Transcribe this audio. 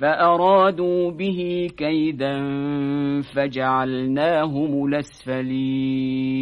فأرادوا به كيدا فجعلناهم الأسفلين.